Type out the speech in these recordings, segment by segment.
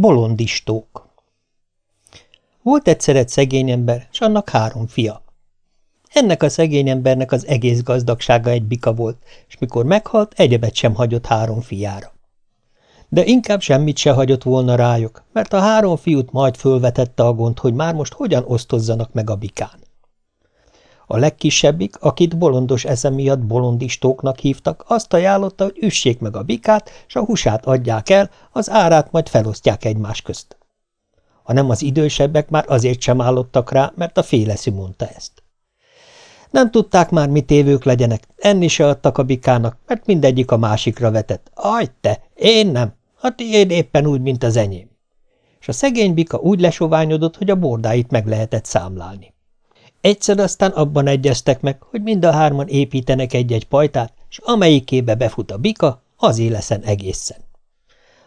Bolondistók Volt egyszer egy szegény ember, s annak három fia. Ennek a szegény embernek az egész gazdagsága egy bika volt, és mikor meghalt, egyebet sem hagyott három fiára. De inkább semmit se hagyott volna rájuk, mert a három fiút majd fölvetette a gond, hogy már most hogyan osztozzanak meg a bikán. A legkisebbik, akit bolondos eszem miatt bolondistóknak hívtak, azt ajánlotta, hogy üssék meg a bikát, s a húsát adják el, az árát majd felosztják egymás közt. Ha nem az idősebbek már azért sem állottak rá, mert a féleszű mondta ezt. Nem tudták már, mit évők legyenek, enni se adtak a bikának, mert mindegyik a másikra vetett. Aj te, én nem, a tiéd éppen úgy, mint az enyém. És a szegény bika úgy lesoványodott, hogy a bordáit meg lehetett számlálni. Egyszer aztán abban egyeztek meg, hogy mind a hárman építenek egy-egy pajtát, és amelyikébe befut a bika, az éleszen egészen.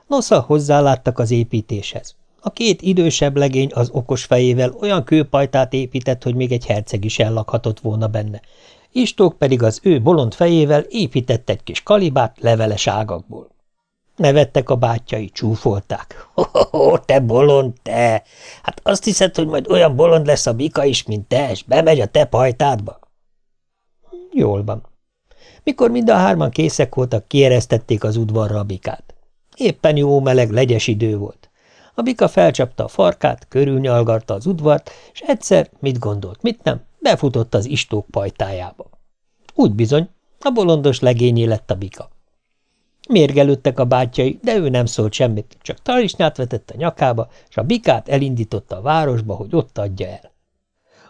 Nosza hozzáláttak az építéshez. A két idősebb legény az okos fejével olyan kőpajtát épített, hogy még egy herceg is ellakhatott volna benne. Istók pedig az ő bolond fejével épített egy kis kalibát leveles ágakból. Nevettek a bátyjai, csúfolták. Ho, te bolond, te! Hát azt hiszed, hogy majd olyan bolond lesz a bika is, mint te, és bemegy a te pajtádba? Jól van. Mikor mind a hárman készek voltak, kieresztették az udvarra a bikát. Éppen jó meleg, legyes idő volt. A bika felcsapta a farkát, körülnyalgarta az udvart, és egyszer, mit gondolt, mit nem, befutott az istók pajtájába. Úgy bizony, a bolondos legényé lett a bika. Mérgelődtek a bátyjai, de ő nem szólt semmit, csak talisnyát vetett a nyakába, és a bikát elindította a városba, hogy ott adja el.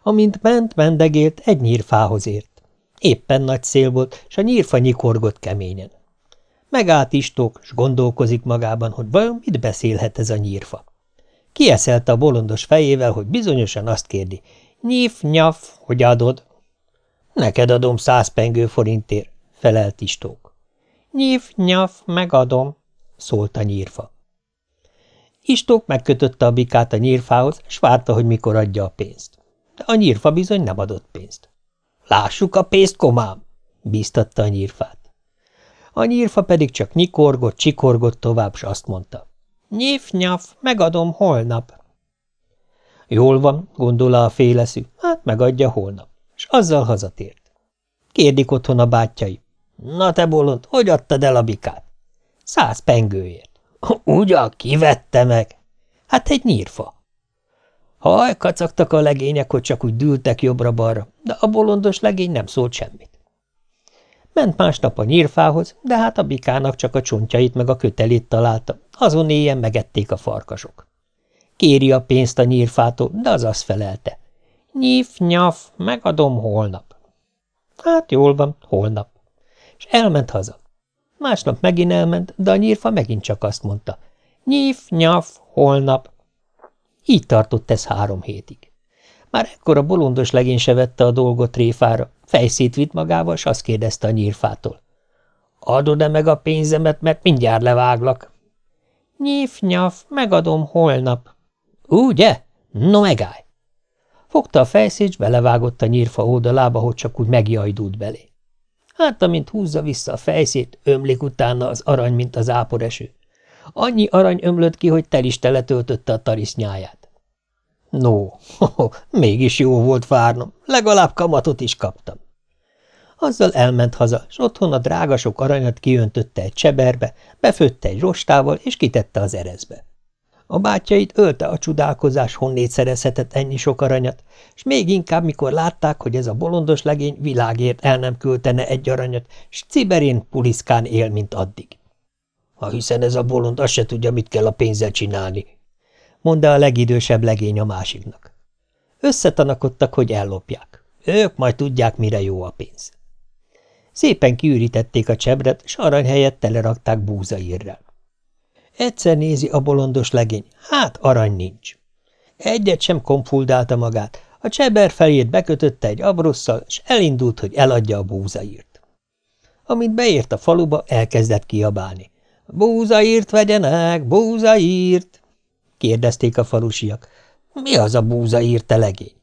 Amint ment, mendegélt, egy nyírfához ért. Éppen nagy szél volt, és a nyírfa nyikorgott keményen. Megállt istók, s gondolkozik magában, hogy vajon mit beszélhet ez a nyírfa. Kieszelte a bolondos fejével, hogy bizonyosan azt kérdi, nyif, nyaf, hogy adod? Neked adom száz pengő forintért, felelt istók. Nyif, nyaf, megadom, szólt a nyírfa. Istók megkötötte a bikát a nyírfához, s várta, hogy mikor adja a pénzt. De a nyírfa bizony nem adott pénzt. Lássuk a pénzt, komám, bíztatta a nyírfát. A nyírfa pedig csak nyikorgott, csikorgott tovább, s azt mondta. Nyif-nyaf, megadom holnap. Jól van, gondola a féleszű, hát megadja holnap, és azzal hazatért. Kérdik otthon a bátyjai. Na te bolond, hogy adtad el a bikát? Száz pengőért. Ugyan, kivette meg? Hát egy nyírfa. Haj, kacagtak a legények, hogy csak úgy dűltek jobbra-balra, de a bolondos legény nem szólt semmit. Ment másnap a nyírfához, de hát a bikának csak a csontjait meg a kötelét találta, azon éjjel megették a farkasok. Kéri a pénzt a nyírfától, de az azt felelte. Nyif, nyaf, megadom holnap. Hát jól van, holnap. És elment haza. Másnap megint elment, de a nyírfa megint csak azt mondta. Nyif, nyaf, holnap. Így tartott ez három hétig. Már ekkor a bolondos legény se vette a dolgot tréfára, fejszét vitt magával, s azt kérdezte a nyírfától. Adod-e meg a pénzemet, mert mindjárt leváglak? Nyif-nyaf, megadom holnap. Ugye? No megállj! Fogta a fejszét, belevágott a nyírfa oldalába, hogy csak úgy megjajdult belé. Hát, amint húzza vissza a fejszét, ömlik utána az arany, mint az áporeső. Annyi arany ömlött ki, hogy tel is teletöltötte a tarisznyáját. No, mégis jó volt várnom, legalább kamatot is kaptam. Azzal elment haza, s otthon a drága sok aranyat kiöntötte egy cseberbe, befőtte egy rostával, és kitette az erezbe. A bátyjait ölte a csodálkozás, honnét szerezhetett ennyi sok aranyat, és még inkább, mikor látták, hogy ez a bolondos legény világért el nem küldene egy aranyat, s ciberén puliszkán él, mint addig. Ha hiszen ez a bolond azt se tudja, mit kell a pénzzel csinálni, mondta a legidősebb legény a másiknak. Összetanakodtak, hogy ellopják. Ők majd tudják, mire jó a pénz. Szépen kiürítették a csebret, s arany helyett telerakták búzaírrel. Egyszer nézi a bolondos legény, hát arany nincs. Egyet sem konfuldálta magát, a cseber fejét bekötötte egy abrosszal, s elindult, hogy eladja a búzaírt. Amint beért a faluba, elkezdett kiabálni. Búzaírt vegyenek, búzaírt! kérdezték a falusiak. Mi az a búza írte legény?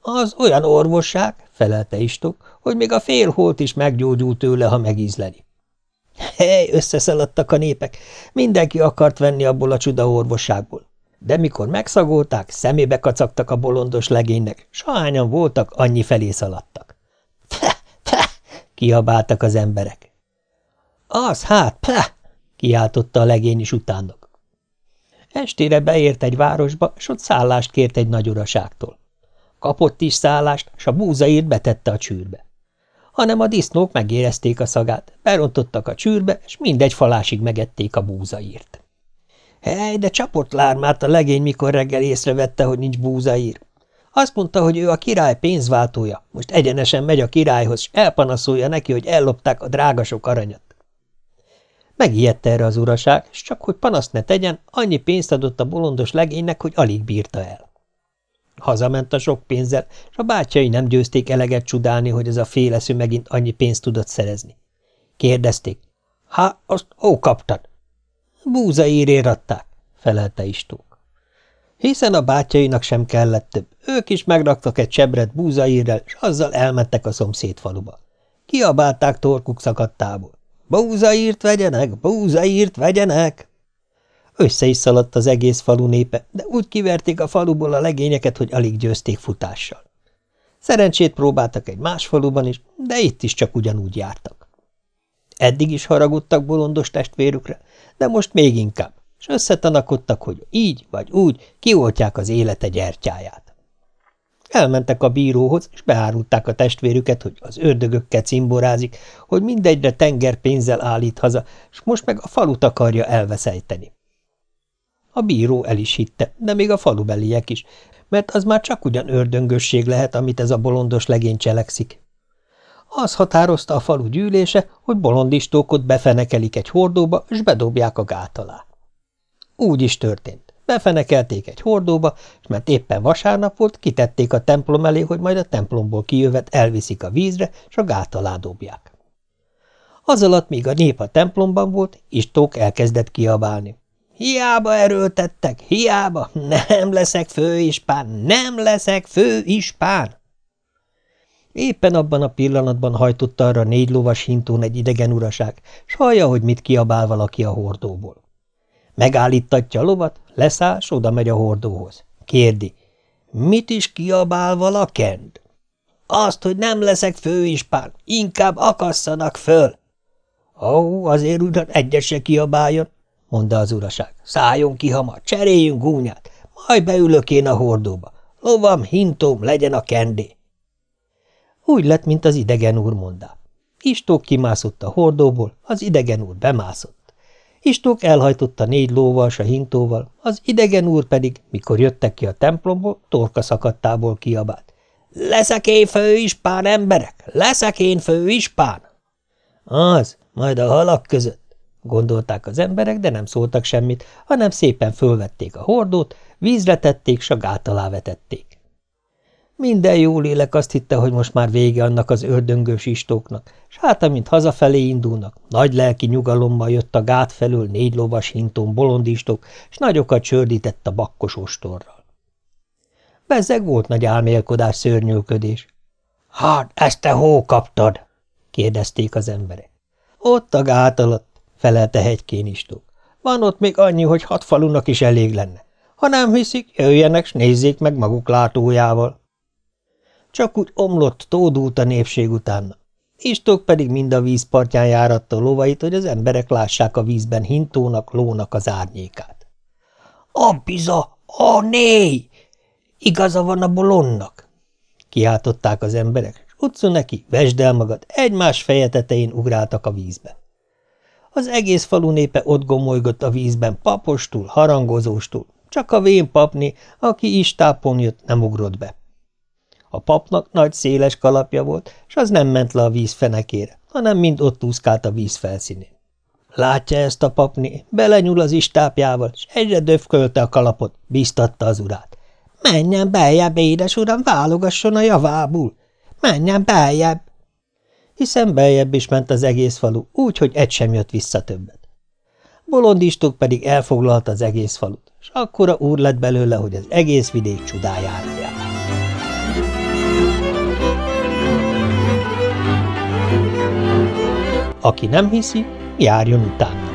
Az olyan orvosság, felelte Istok, hogy még a félholt is meggyógyul tőle, ha megízleli. Hely, összeszaladtak a népek, mindenki akart venni abból a csuda orvosságból. De mikor megszagolták, szemébe kacagtak a bolondos legénynek, sahányan voltak, annyi felé szaladtak. Pfe, pfe, kiabáltak az emberek. Az hát, pfe, kiáltotta a legény is utánok. Estére beért egy városba, s ott szállást kért egy nagy uraságtól. Kapott is szállást, s a búzaírt betette a csűrbe. Hanem a disznók megérezték a szagát, berontottak a csűrbe, és mindegy falásig megették a búzaírt. Hely, de csapott lármát a legény, mikor reggel észrevette, hogy nincs búzaír. Azt mondta, hogy ő a király pénzváltója, most egyenesen megy a királyhoz, s elpanaszolja neki, hogy ellopták a drágasok aranyat. Megijedt erre az uraság, és csak hogy panaszt ne tegyen, annyi pénzt adott a bolondos legénynek, hogy alig bírta el. Hazament a sok pénzzel, és a bátyai nem győzték eleget csodálni, hogy ez a féleszű megint annyi pénzt tudott szerezni. Kérdezték. – Há, azt ó kaptad? – Búzaírért adták, felelte Istók. Hiszen a bátyainak sem kellett több. Ők is megraktak egy csebret búzaírrel, és azzal elmentek a szomszéd faluba. Kiabálták torkuk szakadtából. Búzaírt vegyenek, búzaírt vegyenek! Össze is szaladt az egész falu népe, de úgy kiverték a faluból a legényeket, hogy alig győzték futással. Szerencsét próbáltak egy más faluban is, de itt is csak ugyanúgy jártak. Eddig is haragudtak bolondos testvérükre, de most még inkább, és összetanakodtak, hogy így vagy úgy kioltják az élete gyertyáját. Elmentek a bíróhoz, és beárulták a testvérüket, hogy az ördögökkel cimborázik, hogy mindegyre tenger pénzzel állít haza, és most meg a falut akarja elveszejteni. A bíró el is hitte, de még a falubeliek is, mert az már csak ugyan ördöngösség lehet, amit ez a bolondos legény cselekszik. Az határozta a falu gyűlése, hogy bolondistókot befenekelik egy hordóba, és bedobják a gát alá. Úgy is történt. Befenekelték egy hordóba, és mert éppen vasárnap volt, kitették a templom elé, hogy majd a templomból kijövet elviszik a vízre, és a gát alá dobják. Az alatt, míg a nép a templomban volt, Istók elkezdett kiabálni. Hiába erőltettek, hiába, nem leszek főispán, nem leszek főispán! Éppen abban a pillanatban hajtotta arra négy lovas hintón egy idegen uraság, s hallja, hogy mit kiabál valaki a hordóból. Megállítatja a lovat, leszáll, s oda megy a hordóhoz. Kérdi, mit is kiabál valakend? Azt, hogy nem leszek főispán, inkább akasszanak föl. Ó, azért ugyan egyes kiabáljon, mondta az uraság. Szálljon ki hamar, cseréljünk gúnyát, majd beülök én a hordóba. Lovam, hintóm, legyen a kendé. Úgy lett, mint az idegen úr mondá. Istók kimászott a hordóból, az idegen úr bemászott. Istók elhajtotta négy lóval, a hintóval, az idegen úr pedig, mikor jöttek ki a templomból, torka szakadtából kiabált. – Leszek én főispán, emberek! Leszek én főispán! Az, majd a halak között, gondolták az emberek, de nem szóltak semmit, hanem szépen fölvették a hordót, vízre tették, s a gát alá vetették. Minden jó lélek azt hitte, hogy most már vége annak az ördöngős istóknak, s hát, amint hazafelé indulnak, nagy lelki nyugalommal jött a gát felül négy lovas hintón bolondistok, s nagyokat csördített a bakkos ostorral. Bezzeg volt nagy álmélkodás, szörnyűködés. – Hát, ezt te hó kaptad? – kérdezték az emberek. – Ott a gát alatt – felelte hegykén istók. – Van ott még annyi, hogy hat falunak is elég lenne. Ha nem hiszik, jöjjenek, s nézzék meg maguk látójával. – csak úgy omlott, tódult a népség utána. Istók pedig mind a vízpartján járatta lovait, hogy az emberek lássák a vízben hintónak, lónak az árnyékát. – A biza! A néj! Igaza van a bolonnak! – kiáltották az emberek, és utcu neki, vesd el magad, egymás feje tetején ugráltak a vízbe. Az egész falu népe ott gomolygott a vízben papostul, harangozóstul, csak a vén papni, aki istápon jött, nem ugrott be. A papnak nagy széles kalapja volt, és az nem ment le a víz fenekére, hanem mind ott úszkált a víz felszínén. Látja ezt a papni, belenyúl az istápjával, és egyre döfkölte a kalapot, bíztatta az urát. Menjen beljebb, édes uram, válogasson a javából! Menjen beljebb! Hiszen beljebb is ment az egész falu, úgy, hogy egy sem jött vissza többet. Bolondistok pedig elfoglalta az egész falut, és akkora úr lett belőle, hogy az egész vidék csodájára járt. Aki nem hiszi, járjon utána.